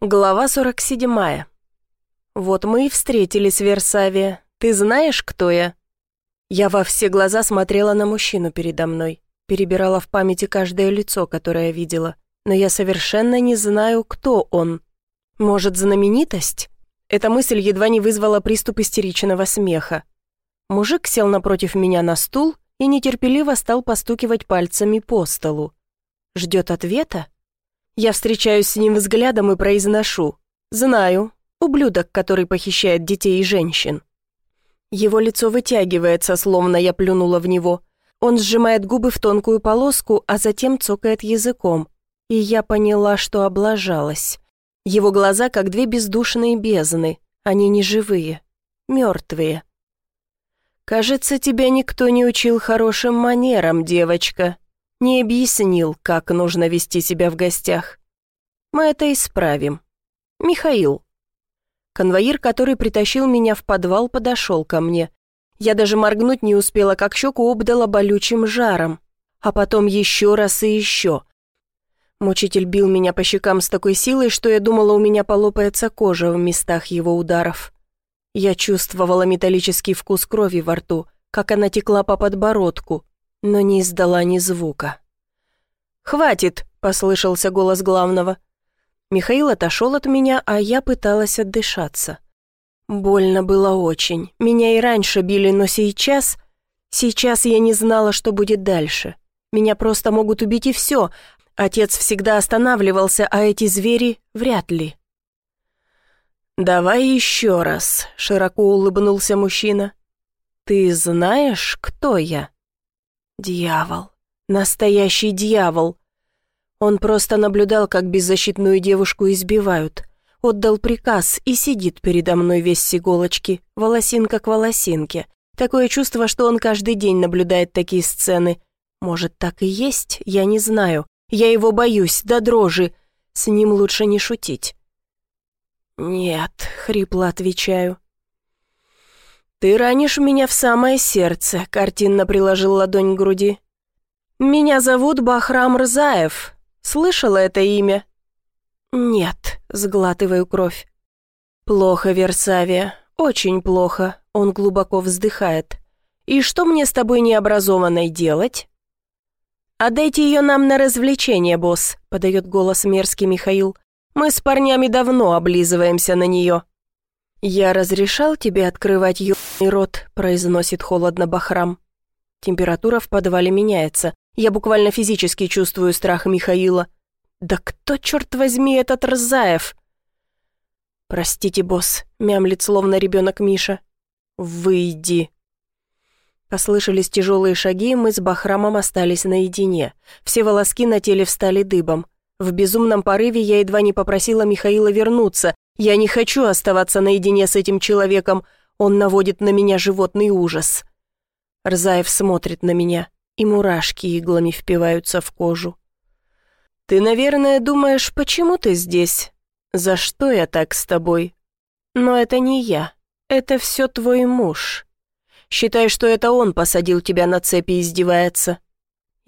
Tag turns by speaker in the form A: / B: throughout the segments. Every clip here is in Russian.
A: Глава 47. Вот мы и встретились в Версаве. Ты знаешь, кто я? Я во все глаза смотрела на мужчину передо мной, перебирала в памяти каждое лицо, которое видела, но я совершенно не знаю, кто он. Может, знаменитость? Эта мысль едва не вызвала приступ истеричного смеха. Мужик сел напротив меня на стул и нетерпеливо стал постукивать пальцами по столу. Ждет ответа? Я встречаюсь с ним взглядом и произношу. «Знаю. Ублюдок, который похищает детей и женщин». Его лицо вытягивается, словно я плюнула в него. Он сжимает губы в тонкую полоску, а затем цокает языком. И я поняла, что облажалась. Его глаза, как две бездушные бездны. Они не живые, мертвые. «Кажется, тебя никто не учил хорошим манерам, девочка», не объяснил, как нужно вести себя в гостях. Мы это исправим. Михаил. Конвоир, который притащил меня в подвал, подошел ко мне. Я даже моргнуть не успела, как щеку обдала болючим жаром. А потом еще раз и еще. Мучитель бил меня по щекам с такой силой, что я думала, у меня полопается кожа в местах его ударов. Я чувствовала металлический вкус крови во рту, как она текла по подбородку, но не издала ни звука. «Хватит!» — послышался голос главного. Михаил отошел от меня, а я пыталась отдышаться. Больно было очень. Меня и раньше били, но сейчас... Сейчас я не знала, что будет дальше. Меня просто могут убить и все. Отец всегда останавливался, а эти звери вряд ли. «Давай еще раз», — широко улыбнулся мужчина. «Ты знаешь, кто я?» Дьявол. Настоящий дьявол. Он просто наблюдал, как беззащитную девушку избивают. Отдал приказ и сидит передо мной весь с иголочки, волосинка к волосинке. Такое чувство, что он каждый день наблюдает такие сцены. Может, так и есть, я не знаю. Я его боюсь, до дрожи. С ним лучше не шутить. «Нет», — хрипло отвечаю. «Ты ранишь меня в самое сердце», — картинно приложил ладонь к груди. «Меня зовут Бахрам Рзаев. Слышала это имя?» «Нет», — сглатываю кровь. «Плохо, Версавия, очень плохо», — он глубоко вздыхает. «И что мне с тобой необразованной делать?» «Отдайте ее нам на развлечение, босс», — подает голос мерзкий Михаил. «Мы с парнями давно облизываемся на нее». «Я разрешал тебе открывать ебаный рот», — произносит холодно Бахрам. Температура в подвале меняется. Я буквально физически чувствую страх Михаила. «Да кто, черт возьми, этот Рзаев?» «Простите, босс», — мямлит словно ребенок Миша. «Выйди». Послышались тяжелые шаги, и мы с Бахрамом остались наедине. Все волоски на теле встали дыбом. В безумном порыве я едва не попросила Михаила вернуться, я не хочу оставаться наедине с этим человеком. Он наводит на меня животный ужас. Рзаев смотрит на меня, и мурашки иглами впиваются в кожу. «Ты, наверное, думаешь, почему ты здесь? За что я так с тобой? Но это не я. Это все твой муж. Считай, что это он посадил тебя на цепи и издевается».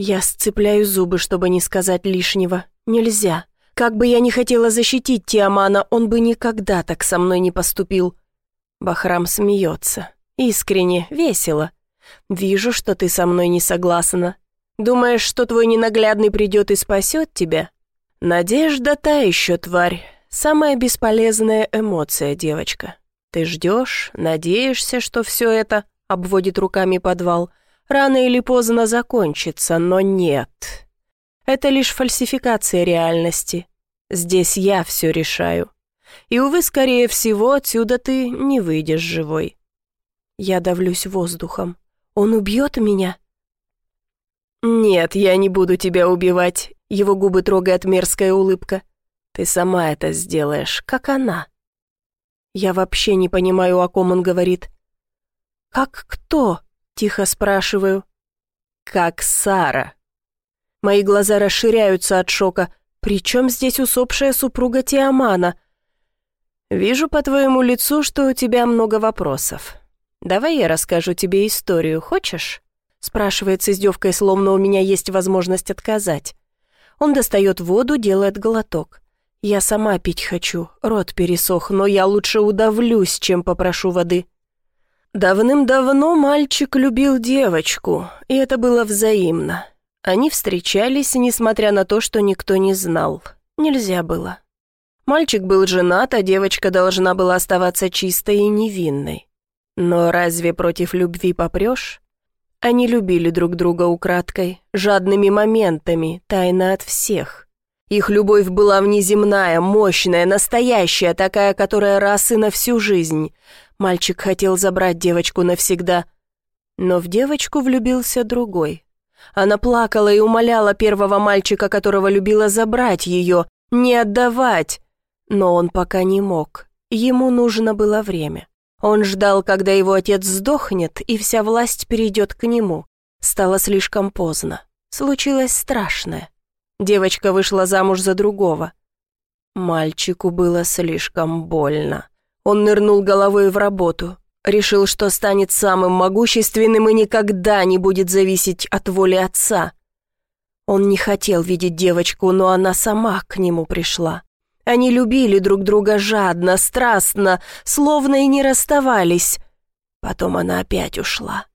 A: Я сцепляю зубы, чтобы не сказать лишнего. Нельзя. Как бы я ни хотела защитить Тиамана, он бы никогда так со мной не поступил. Бахрам смеется. Искренне, весело. Вижу, что ты со мной не согласна. Думаешь, что твой ненаглядный придет и спасет тебя? Надежда та еще тварь. Самая бесполезная эмоция, девочка. Ты ждешь, надеешься, что все это, обводит руками подвал, рано или поздно закончится, но нет. Это лишь фальсификация реальности. Здесь я все решаю. И, увы, скорее всего, отсюда ты не выйдешь живой. Я давлюсь воздухом. Он убьет меня? Нет, я не буду тебя убивать. Его губы трогает мерзкая улыбка. Ты сама это сделаешь, как она. Я вообще не понимаю, о ком он говорит. «Как кто?» — тихо спрашиваю. «Как Сара». Мои глаза расширяются от шока. Причем здесь усопшая супруга Тиамана? Вижу по твоему лицу, что у тебя много вопросов. Давай я расскажу тебе историю, хочешь? Спрашивает с издевкой, словно у меня есть возможность отказать. Он достает воду, делает глоток. Я сама пить хочу, рот пересох, но я лучше удавлюсь, чем попрошу воды. Давным-давно мальчик любил девочку, и это было взаимно. Они встречались, несмотря на то, что никто не знал. Нельзя было. Мальчик был женат, а девочка должна была оставаться чистой и невинной. Но разве против любви попрешь? Они любили друг друга украдкой, жадными моментами, тайно от всех. Их любовь была внеземная, мощная, настоящая, такая, которая раз и на всю жизнь. Мальчик хотел забрать девочку навсегда. Но в девочку влюбился другой. Она плакала и умоляла первого мальчика, которого любила, забрать ее, не отдавать. Но он пока не мог. Ему нужно было время. Он ждал, когда его отец сдохнет, и вся власть перейдет к нему. Стало слишком поздно. Случилось страшное. Девочка вышла замуж за другого. Мальчику было слишком больно. Он нырнул головой в работу. Решил, что станет самым могущественным и никогда не будет зависеть от воли отца. Он не хотел видеть девочку, но она сама к нему пришла. Они любили друг друга жадно, страстно, словно и не расставались. Потом она опять ушла.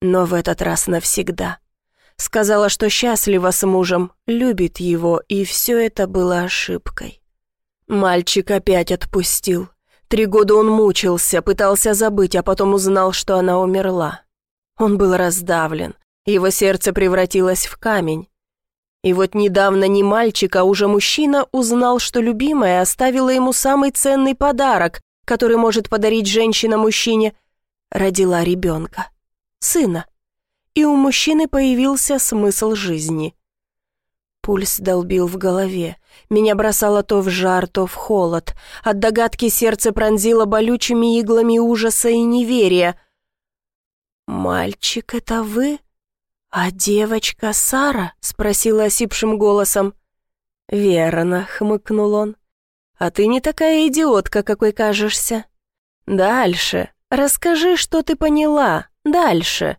A: Но в этот раз навсегда. Сказала, что счастлива с мужем, любит его, и все это было ошибкой. Мальчик опять отпустил. Три года он мучился, пытался забыть, а потом узнал, что она умерла. Он был раздавлен, его сердце превратилось в камень. И вот недавно не мальчик, а уже мужчина узнал, что любимая оставила ему самый ценный подарок, который может подарить женщина мужчине. Родила ребенка, сына. И у мужчины появился смысл жизни. Пульс долбил в голове. Меня бросало то в жар, то в холод. От догадки сердце пронзило болючими иглами ужаса и неверия. «Мальчик, это вы? А девочка Сара?» — спросила осипшим голосом. «Верно», — хмыкнул он. «А ты не такая идиотка, какой кажешься. Дальше. Расскажи, что ты поняла. Дальше».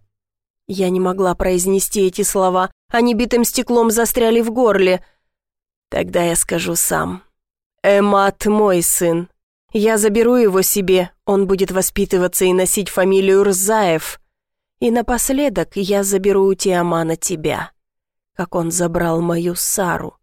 A: Я не могла произнести эти слова, они битым стеклом застряли в горле. Тогда я скажу сам. Эмат мой сын. Я заберу его себе, он будет воспитываться и носить фамилию Рзаев. И напоследок я заберу у Тиамана тебя, как он забрал мою Сару.